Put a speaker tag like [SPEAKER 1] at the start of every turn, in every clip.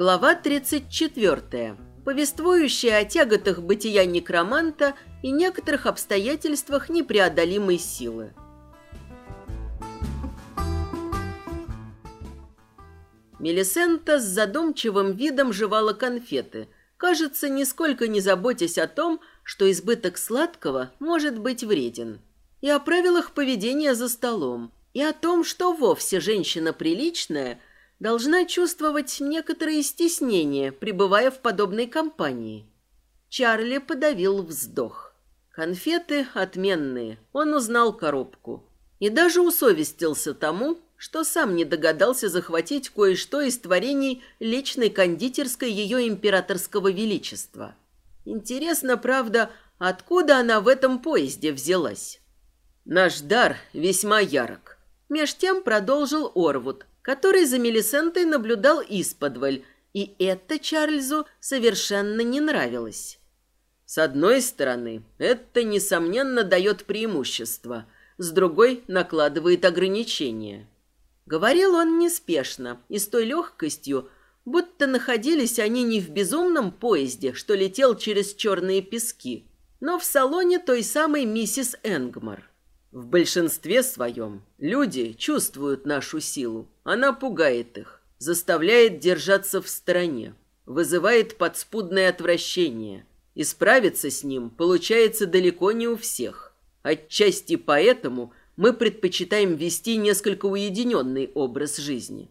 [SPEAKER 1] Глава 34. Повествующая о тяготах бытия некроманта и некоторых обстоятельствах непреодолимой силы. Мелисента с задумчивым видом жевала конфеты, кажется, нисколько не заботясь о том, что избыток сладкого может быть вреден, и о правилах поведения за столом, и о том, что вовсе женщина приличная должна чувствовать некоторые стеснения, пребывая в подобной компании. Чарли подавил вздох. Конфеты отменные, он узнал коробку. И даже усовестился тому, что сам не догадался захватить кое-что из творений личной кондитерской ее императорского величества. Интересно, правда, откуда она в этом поезде взялась? Наш дар весьма ярок. Меж тем продолжил Орвуд, который за Мелисентой наблюдал исподволь, и это Чарльзу совершенно не нравилось. С одной стороны, это, несомненно, дает преимущество, с другой накладывает ограничения. Говорил он неспешно и с той легкостью, будто находились они не в безумном поезде, что летел через черные пески, но в салоне той самой миссис Энгмар. В большинстве своем люди чувствуют нашу силу. Она пугает их, заставляет держаться в стороне, вызывает подспудное отвращение. И справиться с ним получается далеко не у всех. Отчасти поэтому мы предпочитаем вести несколько уединенный образ жизни.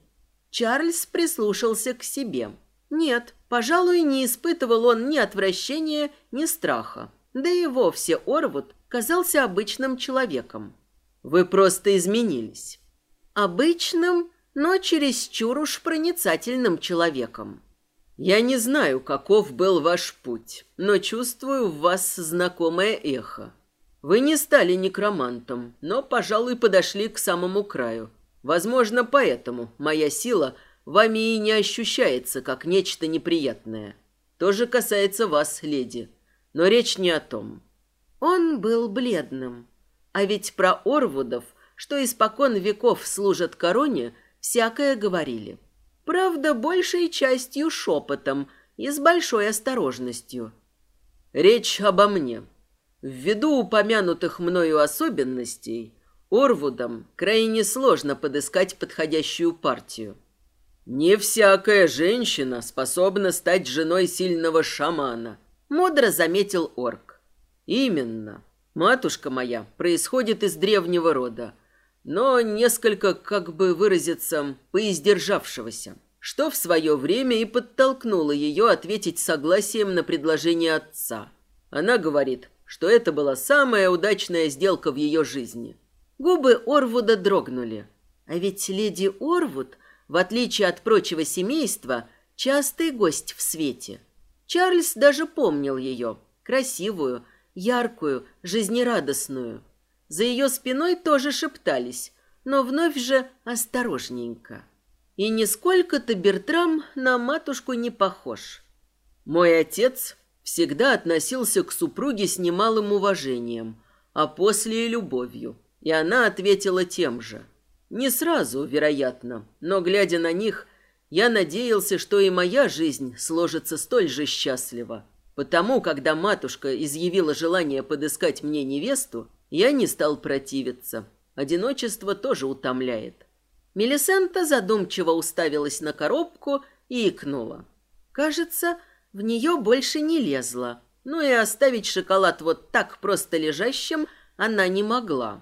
[SPEAKER 1] Чарльз прислушался к себе. Нет, пожалуй, не испытывал он ни отвращения, ни страха. Да и вовсе Орвуд казался обычным человеком. Вы просто изменились. Обычным, но чересчур уж проницательным человеком. Я не знаю, каков был ваш путь, но чувствую в вас знакомое эхо. Вы не стали некромантом, но, пожалуй, подошли к самому краю. Возможно, поэтому моя сила вами и не ощущается как нечто неприятное. То же касается вас, леди. Но речь не о том. Он был бледным. А ведь про Орвудов, что испокон веков служат короне, всякое говорили. Правда, большей частью шепотом и с большой осторожностью. Речь обо мне. Ввиду упомянутых мною особенностей, Орвудам крайне сложно подыскать подходящую партию. Не всякая женщина способна стать женой сильного шамана, мудро заметил орк. Именно. Матушка моя происходит из древнего рода, но несколько, как бы выразиться, поиздержавшегося, что в свое время и подтолкнуло ее ответить согласием на предложение отца. Она говорит, что это была самая удачная сделка в ее жизни. Губы Орвуда дрогнули. А ведь леди Орвуд, в отличие от прочего семейства, частый гость в свете. Чарльз даже помнил ее, красивую, яркую, жизнерадостную. За ее спиной тоже шептались, но вновь же осторожненько. И нисколько-то Бертрам на матушку не похож. Мой отец всегда относился к супруге с немалым уважением, а после и любовью. И она ответила тем же. Не сразу, вероятно, но, глядя на них, я надеялся, что и моя жизнь сложится столь же счастливо. Потому, когда матушка изъявила желание подыскать мне невесту, я не стал противиться. Одиночество тоже утомляет. Мелисента задумчиво уставилась на коробку и икнула. Кажется, в нее больше не лезла, но и оставить шоколад вот так просто лежащим она не могла.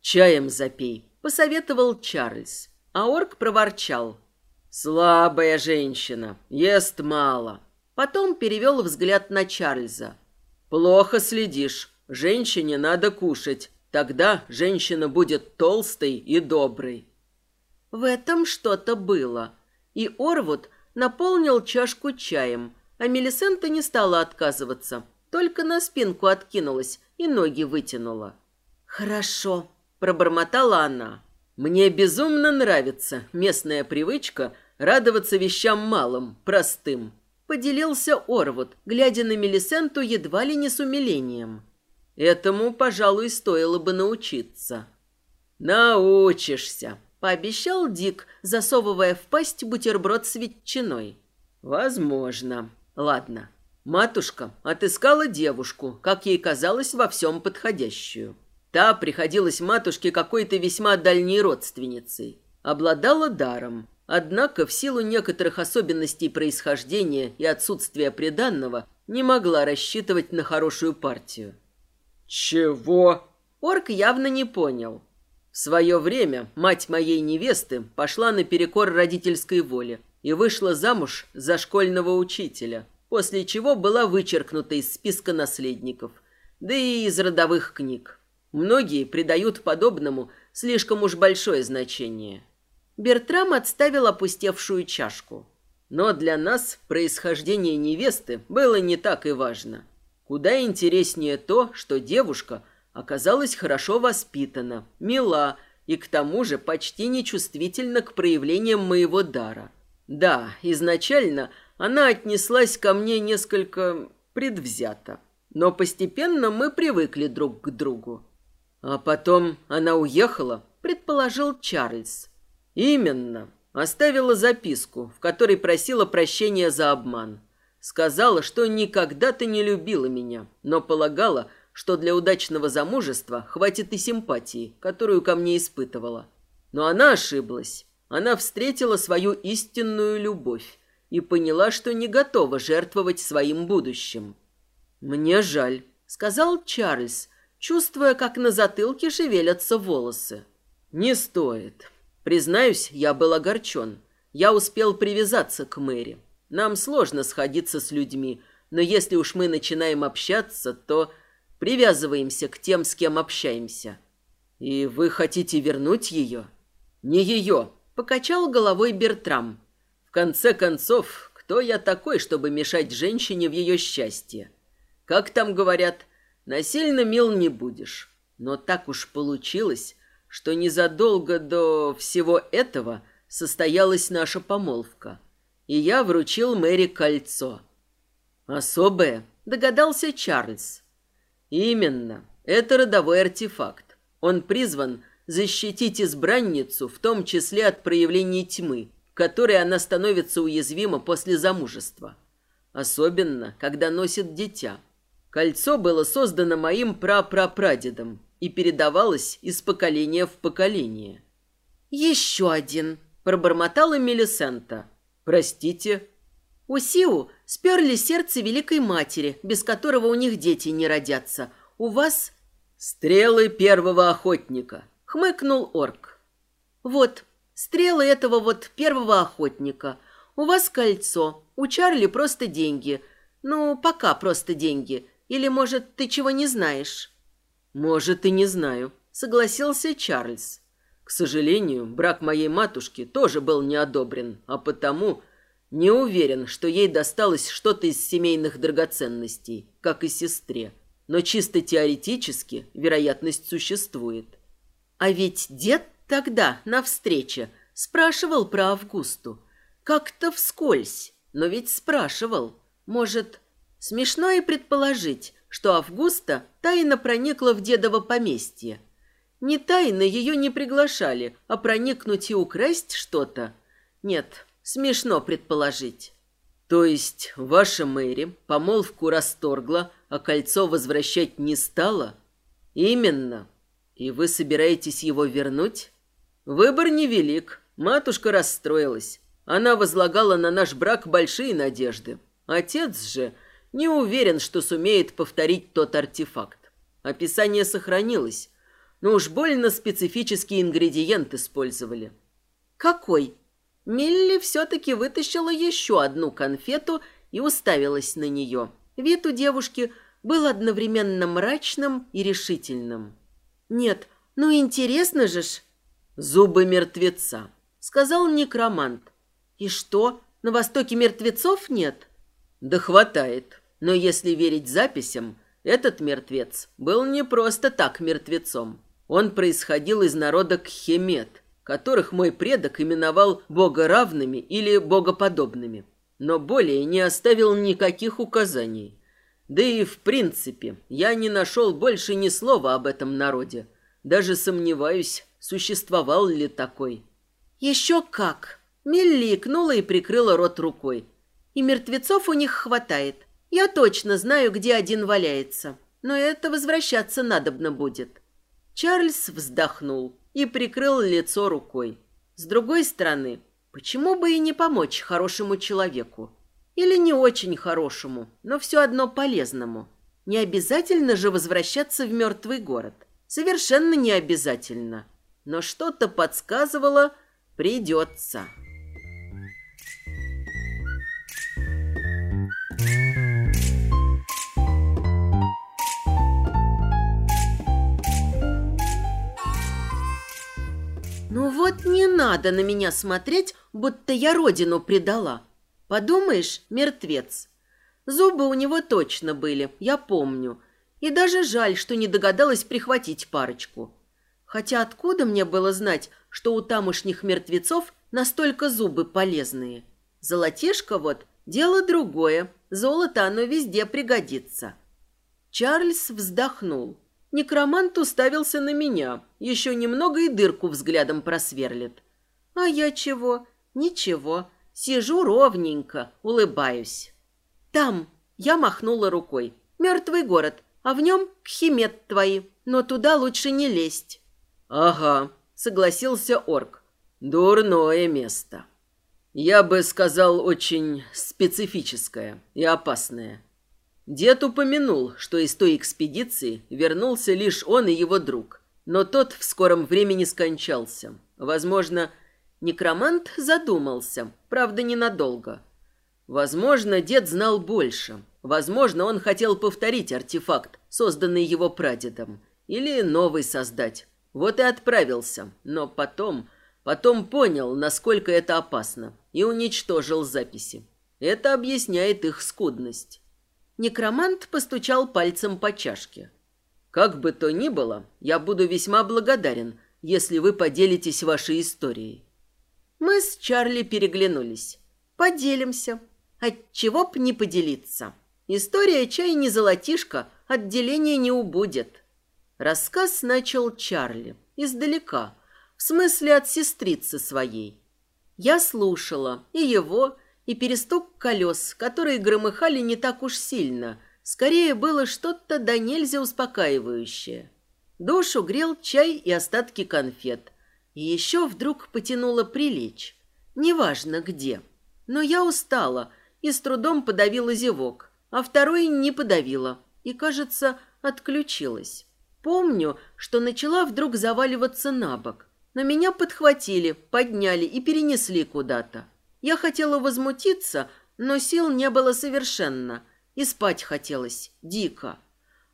[SPEAKER 1] «Чаем запей», — посоветовал Чарльз, а орк проворчал. «Слабая женщина, ест мало». Потом перевел взгляд на Чарльза. «Плохо следишь. Женщине надо кушать. Тогда женщина будет толстой и доброй». В этом что-то было. И Орвуд наполнил чашку чаем, а Мелисента не стала отказываться, только на спинку откинулась и ноги вытянула. «Хорошо», — пробормотала она. «Мне безумно нравится местная привычка радоваться вещам малым, простым», — поделился Орвуд, глядя на Мелисенту едва ли не с умилением. «Этому, пожалуй, стоило бы научиться». «Научишься», — пообещал Дик, засовывая в пасть бутерброд с ветчиной. Возможно. Ладно. Матушка отыскала девушку, как ей казалось, во всем подходящую. Та приходилась матушке какой-то весьма дальней родственницей. Обладала даром. Однако, в силу некоторых особенностей происхождения и отсутствия приданного, не могла рассчитывать на хорошую партию.
[SPEAKER 2] «Чего?»
[SPEAKER 1] Орк явно не понял. В свое время мать моей невесты пошла наперекор родительской воле и вышла замуж за школьного учителя, после чего была вычеркнута из списка наследников, да и из родовых книг. Многие придают подобному слишком уж большое значение. Бертрам отставил опустевшую чашку. Но для нас происхождение невесты было не так и важно. Куда интереснее то, что девушка – оказалась хорошо воспитана, мила и к тому же почти нечувствительна к проявлениям моего дара. Да, изначально она отнеслась ко мне несколько предвзято, но постепенно мы привыкли друг к другу. А потом она уехала, предположил Чарльз. Именно. Оставила записку, в которой просила прощения за обман. Сказала, что никогда-то не любила меня, но полагала, что для удачного замужества хватит и симпатии, которую ко мне испытывала. Но она ошиблась. Она встретила свою истинную любовь и поняла, что не готова жертвовать своим будущим. «Мне жаль», — сказал Чарльз, чувствуя, как на затылке шевелятся волосы. «Не стоит. Признаюсь, я был огорчен. Я успел привязаться к Мэри. Нам сложно сходиться с людьми, но если уж мы начинаем общаться, то Привязываемся к тем, с кем общаемся. И вы хотите вернуть ее? Не ее, покачал головой Бертрам. В конце концов, кто я такой, чтобы мешать женщине в ее счастье? Как там говорят, насильно мил не будешь. Но так уж получилось, что незадолго до всего этого состоялась наша помолвка. И я вручил Мэри кольцо. Особое, догадался Чарльз. Именно. Это родовой артефакт. Он призван защитить избранницу, в том числе от проявлений тьмы, которой она становится уязвима после замужества. Особенно, когда носит дитя. Кольцо было создано моим прапрапрадедом и передавалось из поколения в поколение. «Еще один», – пробормотала Мелисента. «Простите». У Сиу Сперли сердце Великой Матери, без которого у них дети не родятся. У вас стрелы первого охотника, хмыкнул орк. Вот, стрелы этого вот первого охотника. У вас кольцо, у Чарли просто деньги. Ну, пока просто деньги. Или, может, ты чего не знаешь? Может, и не знаю, согласился Чарльз. К сожалению, брак моей матушки тоже был не одобрен, а потому не уверен, что ей досталось что-то из семейных драгоценностей, как и сестре. Но чисто теоретически вероятность существует. А ведь дед тогда на встрече спрашивал про Августу. Как-то вскользь, но ведь спрашивал. Может, смешно и предположить, что Августа тайно проникла в дедово поместье. Не тайно ее не приглашали, а проникнуть и украсть что-то. Нет, Смешно предположить. То есть ваша Мэри помолвку расторгла, а кольцо возвращать не стала? Именно. И вы собираетесь его вернуть? Выбор невелик. Матушка расстроилась. Она возлагала на наш брак большие надежды. Отец же не уверен, что сумеет повторить тот артефакт. Описание сохранилось, но уж больно специфический ингредиент использовали. Какой? Милли все-таки вытащила еще одну конфету и уставилась на нее. Вид у девушки был одновременно мрачным и решительным. «Нет, ну интересно же ж!» «Зубы мертвеца», — сказал некромант. «И что, на Востоке мертвецов нет?» «Да хватает. Но если верить записям, этот мертвец был не просто так мертвецом. Он происходил из народа Кхемет — которых мой предок именовал богоравными или богоподобными, но более не оставил никаких указаний. Да и в принципе я не нашел больше ни слова об этом народе. Даже сомневаюсь, существовал ли такой. Еще как. Милли икнула и прикрыла рот рукой. И мертвецов у них хватает. Я точно знаю, где один валяется, но это возвращаться надобно будет». Чарльз вздохнул и прикрыл лицо рукой. С другой стороны, почему бы и не помочь хорошему человеку? Или не очень хорошему, но все одно полезному. Не обязательно же возвращаться в мертвый город. Совершенно не обязательно. Но что-то подсказывало, придется. Надо на меня смотреть, будто я родину предала. Подумаешь, мертвец. Зубы у него точно были, я помню. И даже жаль, что не догадалась прихватить парочку. Хотя откуда мне было знать, что у тамошних мертвецов настолько зубы полезные? Золотишко вот – дело другое. Золото оно везде пригодится. Чарльз вздохнул. Некромант уставился на меня. Еще немного и дырку взглядом просверлит. А я чего? Ничего. Сижу ровненько, улыбаюсь. Там, я махнула рукой. Мертвый город, а в нем кхимет твои. Но туда лучше не лезть.
[SPEAKER 2] Ага, согласился орк. Дурное место. Я бы сказал, очень специфическое и опасное. Дед упомянул, что из той экспедиции вернулся лишь он и его друг. Но тот в скором времени скончался. Возможно, Некромант задумался, правда, ненадолго. Возможно, дед знал больше. Возможно, он хотел повторить артефакт, созданный его прадедом. Или новый создать. Вот и отправился. Но потом... Потом понял, насколько это опасно. И уничтожил записи. Это объясняет их скудность. Некромант постучал пальцем по чашке. «Как бы то ни было, я буду весьма благодарен, если вы поделитесь вашей историей. Мы с Чарли переглянулись. Поделимся. Отчего б не поделиться? История чай не золотишко, отделения не убудет. Рассказ начал Чарли. Издалека. В смысле от сестрицы своей. Я слушала и его, и перестук колес, которые громыхали не так уж сильно. Скорее было что-то да нельзя успокаивающее. Душу грел чай и остатки конфет – и еще вдруг потянуло прилечь. Неважно где. Но я устала и с трудом подавила зевок, а второй не подавила и, кажется, отключилась. Помню, что начала вдруг заваливаться на бок, но меня подхватили, подняли и перенесли куда-то. Я хотела возмутиться, но сил не было совершенно, и спать хотелось дико.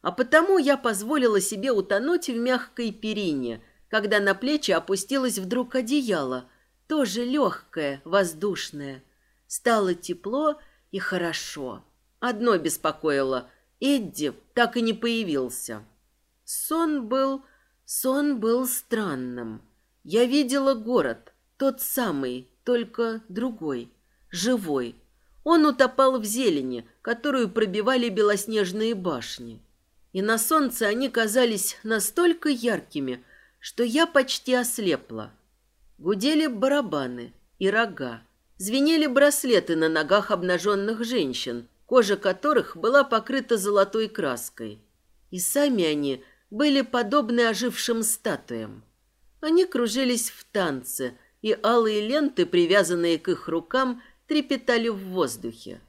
[SPEAKER 2] А потому я позволила себе утонуть в мягкой перине – когда на плечи опустилось вдруг одеяло, тоже легкое, воздушное. Стало тепло и хорошо. Одно беспокоило — Эдди так и не появился. Сон был... сон был странным. Я видела город, тот самый, только другой, живой. Он утопал в зелени, которую пробивали белоснежные башни. И на солнце они казались настолько яркими — что я почти ослепла. Гудели барабаны и рога. Звенели браслеты на ногах обнаженных женщин, кожа которых была покрыта золотой краской. И сами они были подобны ожившим статуям. Они кружились в танце, и алые ленты, привязанные к их рукам, трепетали в воздухе.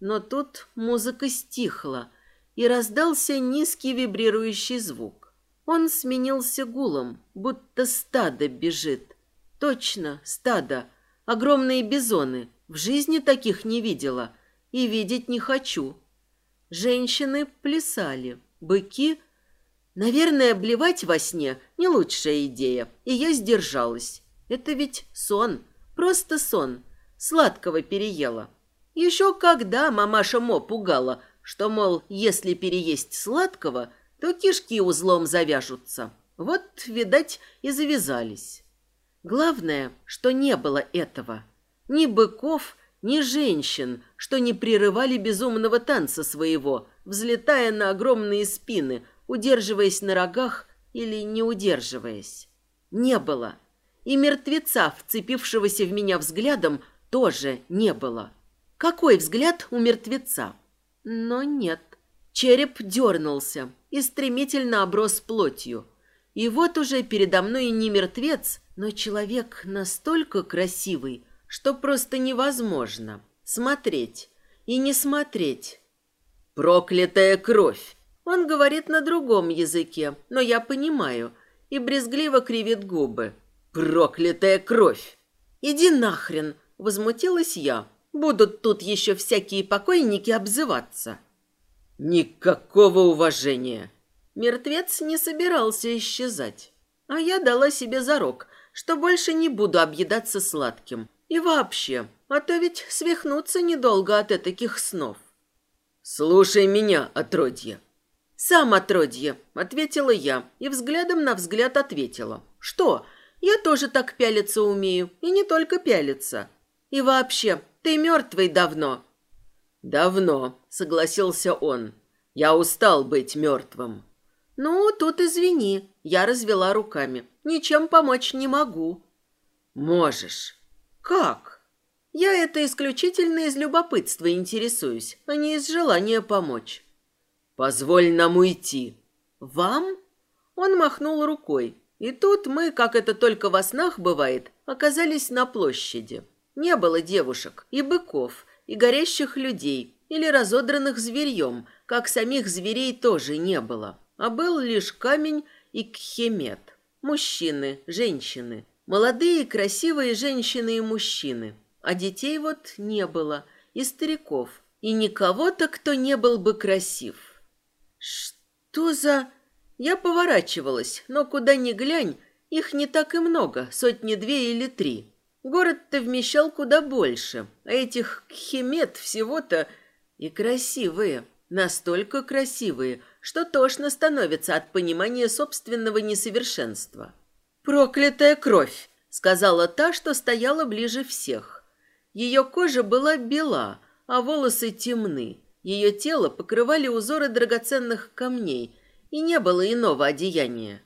[SPEAKER 2] Но тут музыка стихла, и раздался низкий вибрирующий звук. Он сменился гулом, будто стадо бежит. Точно, стадо. Огромные бизоны. В жизни таких не видела. И видеть не хочу. Женщины плясали. Быки... Наверное, блевать во сне не лучшая идея. И я сдержалась. Это ведь сон. Просто сон. Сладкого переела. Еще когда мамаша Мо пугала, что, мол, если переесть сладкого – то кишки узлом завяжутся. Вот, видать, и завязались. Главное, что не было этого. Ни быков, ни женщин, что не прерывали безумного танца своего, взлетая на огромные спины, удерживаясь на рогах или не удерживаясь. Не было. И мертвеца, вцепившегося в меня взглядом, тоже не было.
[SPEAKER 1] Какой взгляд у мертвеца? Но нет. Череп дернулся и стремительно оброс плотью. И вот уже передо мной не мертвец, но человек настолько красивый, что просто невозможно смотреть и не смотреть. «Проклятая кровь!» Он говорит на другом языке, но я понимаю, и брезгливо кривит губы. «Проклятая кровь!» «Иди нахрен!» — возмутилась я. «Будут тут еще всякие покойники обзываться». «Никакого уважения!» Мертвец не собирался исчезать. А я дала себе зарок, что больше не буду объедаться сладким. И вообще, а то ведь свихнуться недолго от таких снов. «Слушай меня, отродье!» «Сам отродье», — ответила я, и взглядом на взгляд ответила. «Что? Я тоже так пялиться умею, и не только пялиться. И вообще, ты мертвый давно». «Давно», — согласился он. «Я устал быть мертвым». «Ну, тут извини», — я развела руками. «Ничем помочь не могу». «Можешь». «Как?» «Я это исключительно из любопытства интересуюсь, а не из желания помочь». «Позволь нам уйти». «Вам?» Он махнул рукой. И тут мы, как это только во снах бывает, оказались на площади. Не было девушек, и быков, и горящих людей, или разодранных зверьем, как самих зверей тоже не было а был лишь камень и кхемет. Мужчины, женщины, молодые красивые женщины и мужчины. А детей вот не было, и стариков, и никого-то, кто не был бы красив. Что за... Я поворачивалась, но куда ни глянь, их не так и много, сотни-две или три. Город-то вмещал куда больше, а этих кхемет всего-то и красивые, настолько красивые – что тошно становится от понимания собственного несовершенства. «Проклятая кровь!» — сказала та, что стояла ближе всех. Ее кожа была бела, а волосы темны. Ее тело покрывали узоры драгоценных камней, и не было иного одеяния.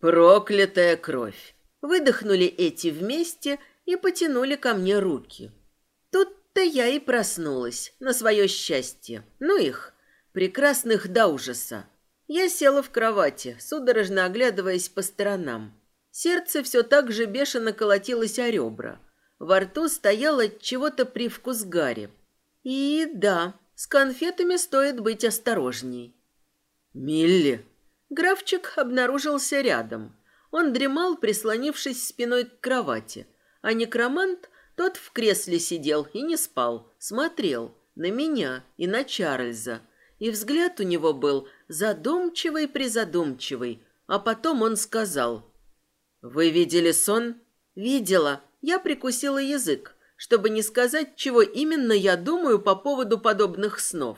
[SPEAKER 1] «Проклятая кровь!» Выдохнули эти вместе и потянули ко мне руки. Тут-то я и проснулась, на свое счастье. Ну их, прекрасных до ужаса. Я села в кровати, судорожно оглядываясь по сторонам. Сердце все так же бешено колотилось о ребра. Во рту стоял от чего-то привкус гари. И да, с конфетами стоит быть осторожней. «Милли!» Графчик обнаружился рядом. Он дремал, прислонившись спиной к кровати. А некромант, тот в кресле сидел и не спал, смотрел на меня и на Чарльза, и взгляд у него был задумчивый-призадумчивый, а потом он сказал. «Вы видели сон?» «Видела. Я прикусила язык, чтобы не сказать, чего именно я думаю по поводу подобных снов».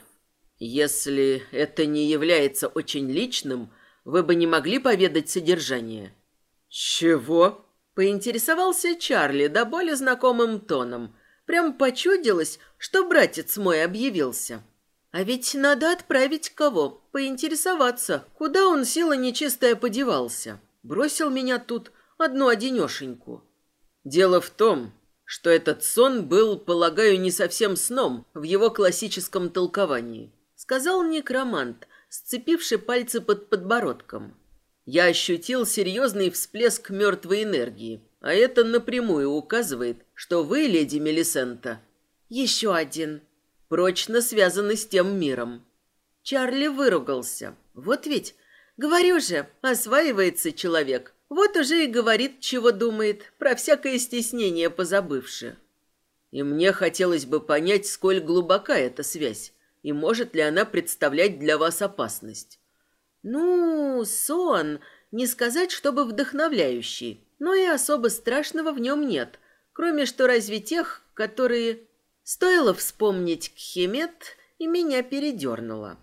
[SPEAKER 1] «Если это не является очень личным, вы бы не могли поведать содержание?» «Чего?» — поинтересовался Чарли до боли знакомым тоном. Прям почудилось, что братец мой объявился. А ведь надо отправить кого, поинтересоваться, куда он сила нечистая подевался. Бросил меня тут одну-одинешеньку. Дело в том, что этот сон был, полагаю, не совсем сном в его классическом толковании, сказал некромант, сцепивший пальцы под подбородком. Я ощутил серьезный всплеск мертвой энергии, а это напрямую указывает, что вы, леди Мелисента, еще один прочно связаны с тем миром. Чарли выругался. Вот ведь, говорю же, осваивается человек. Вот уже и говорит, чего думает, про всякое стеснение позабывши. И мне хотелось бы понять, сколь глубока эта связь, и может ли она представлять для вас опасность. Ну, сон, не сказать, чтобы вдохновляющий, но и особо страшного в нем нет, кроме что разве тех, которые... Стоило вспомнить Кхемет, и меня передернуло.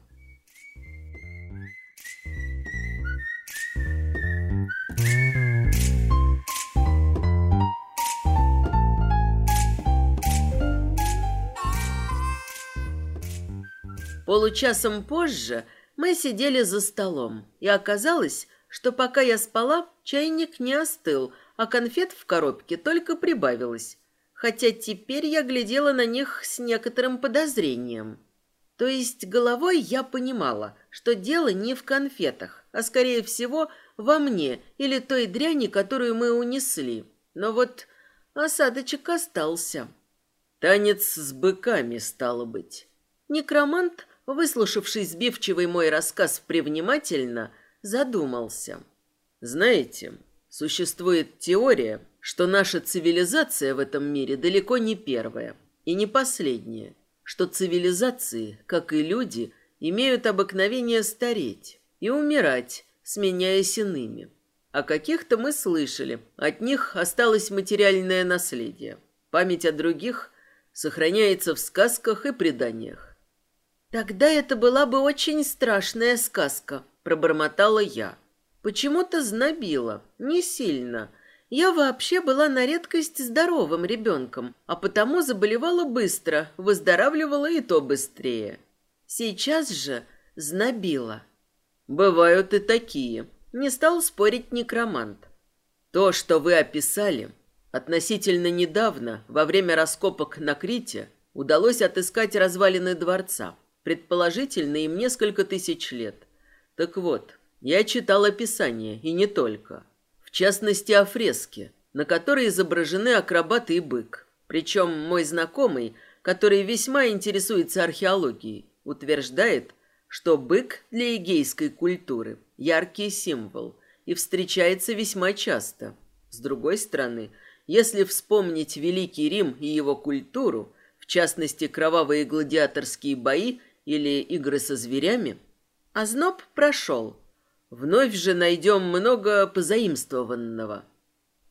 [SPEAKER 1] Получасом позже мы сидели за столом, и оказалось, что пока я спала, чайник не остыл, а конфет в коробке только прибавилось. хотя теперь я глядела на них с некоторым подозрением. То есть головой я понимала, что дело не в конфетах, а скорее всего во мне или той дряни, которую мы унесли. Но вот осадочек остался.
[SPEAKER 2] Танец с быками, стало быть.
[SPEAKER 1] Некромант, выслушавший сбивчивый мой рассказ привнимательно, задумался.
[SPEAKER 2] Знаете, существует теория, что наша цивилизация в этом мире далеко не первая и не последняя, что цивилизации, как и люди, имеют обыкновение стареть и умирать, сменяясь иными. О каких-то мы слышали, от них осталось материальное наследие. Память о других сохраняется в сказках и преданиях.
[SPEAKER 1] «Тогда это была бы очень страшная сказка», — пробормотала я. Почему-то знобило, не сильно, я вообще была на редкость здоровым ребенком, а потому заболевала быстро, выздоравливала и то быстрее. Сейчас же знобило.
[SPEAKER 2] Бывают и такие.
[SPEAKER 1] Не стал спорить некромант.
[SPEAKER 2] То, что вы описали, относительно недавно, во время раскопок на Крите, удалось отыскать развалины дворца. Предположительно, им несколько тысяч лет. Так вот, я читал описание, и не только в частности о фреске, на которой изображены акробаты и бык. Причем мой знакомый, который весьма интересуется археологией, утверждает, что бык для эгейской культуры – яркий символ и встречается весьма часто. С другой стороны, если вспомнить Великий Рим и его культуру, в частности кровавые гладиаторские бои или игры со зверями, озноб прошел – Вновь же найдем много позаимствованного.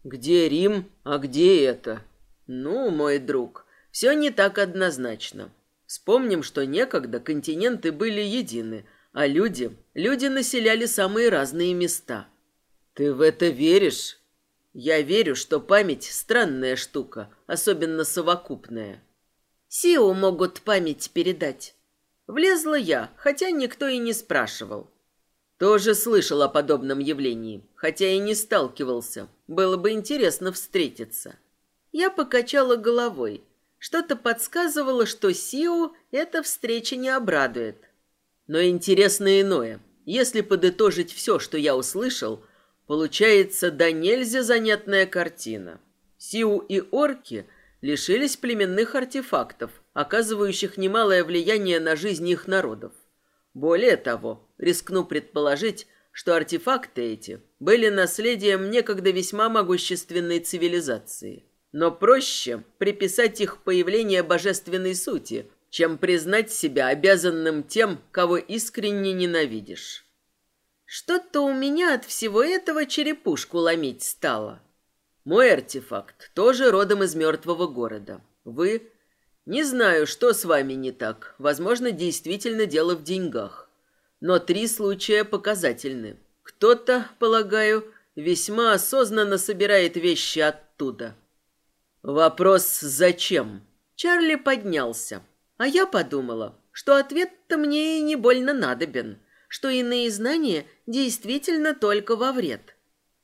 [SPEAKER 2] Где Рим, а где это? Ну, мой друг, все не так однозначно. Вспомним, что некогда континенты были едины, а люди, люди населяли самые разные места. Ты в это веришь? Я верю, что память странная штука, особенно совокупная.
[SPEAKER 1] Сиу могут память передать. Влезла я, хотя никто и не спрашивал.
[SPEAKER 2] Тоже слышал о подобном явлении, хотя и не сталкивался. Было бы интересно встретиться.
[SPEAKER 1] Я покачала головой. Что-то подсказывало, что Сиу эта встреча не обрадует.
[SPEAKER 2] Но интересно иное. Если подытожить все, что я услышал, получается да нельзя занятная картина. Сиу и орки лишились племенных артефактов, оказывающих немалое влияние на жизнь их народов. Более того, рискну предположить, что артефакты эти были наследием некогда весьма могущественной цивилизации. Но проще приписать их появление божественной сути, чем признать себя обязанным тем, кого искренне ненавидишь.
[SPEAKER 1] Что-то у меня от всего этого черепушку ломить стало.
[SPEAKER 2] Мой артефакт тоже родом из мертвого города. Вы не знаю, что с вами не так. Возможно, действительно дело в деньгах. Но три случая показательны. Кто-то, полагаю, весьма осознанно собирает вещи оттуда. Вопрос «зачем?»
[SPEAKER 1] Чарли поднялся. А я подумала, что ответ-то мне и не больно надобен, что иные знания действительно только во вред.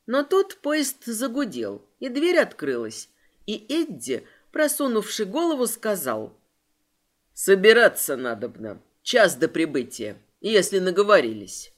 [SPEAKER 1] Но тут поезд загудел, и дверь открылась, и Эдди просунувши голову, сказал.
[SPEAKER 2] «Собираться надобно. Час до прибытия, если наговорились».